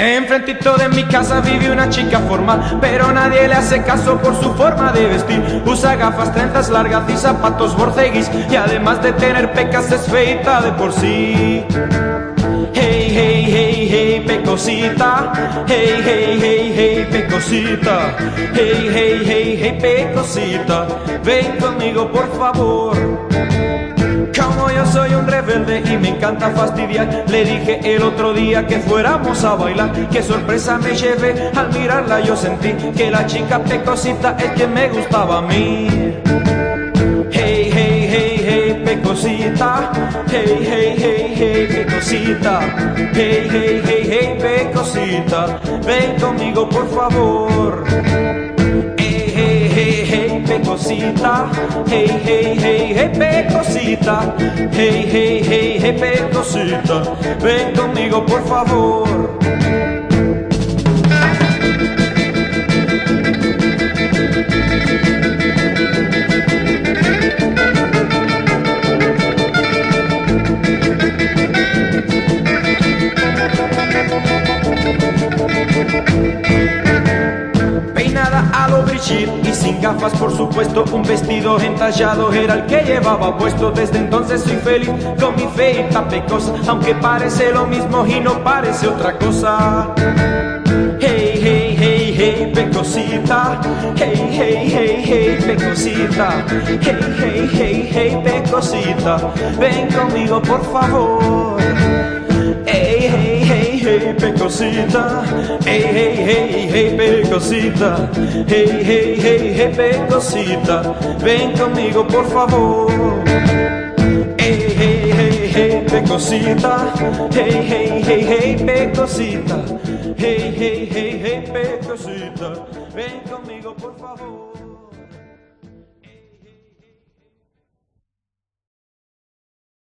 Enfrentito de mi casa vive una chica formal, pero nadie le hace caso por su forma de vestir. Usa gafas, trenzas largas y zapatos borceguis, y además de tener pecas es feita de por sí. Hey, hey, hey, hey, pecosita. Hey, hey, hey, hey, pecosita. Hey, hey, hey, hey, pecosita. Ven conmigo, por favor. Y me encanta fastidiar, le dije el otro día que fuéramos a bailar. Qué sorpresa me llevé al mirarla, yo sentí que la chica pecosita es que me gustaba a mí. Hey, hey, hey, hey, pecosita. Hey, hey, hey, hey, pecosita. Hey, hey, hey, hey, pecosita. Ven conmigo, por favor. Hey, hey, hey, hey, pecosita. Hey, hey, hey, hey, pecosita. Hey, hey, hey, hey, pecosita. Ven conmigo, por favor. Y sin gafas por supuesto Un vestido entallado. Era el que llevaba puesto. Desde entonces soy feliz con mi feita pecosa Aunque parece lo mismo y no parece otra cosa. Hey, hey, hey, hey, pecosita Hey, hey, hey, hey, pecosita Hey, hey, hey, hey, pecosita Ven conmigo por favor pecosita. Hey, hey, hey, hey, pecosita. Hey, hey, hey, hey, pecosita. Ven conmigo, por favor. Hey, hey, hey, hey, pecosita. Hey, hey, hey, hey, pecosita. Hey, hey, hey, hey, pecosita. Ven conmigo, por favor.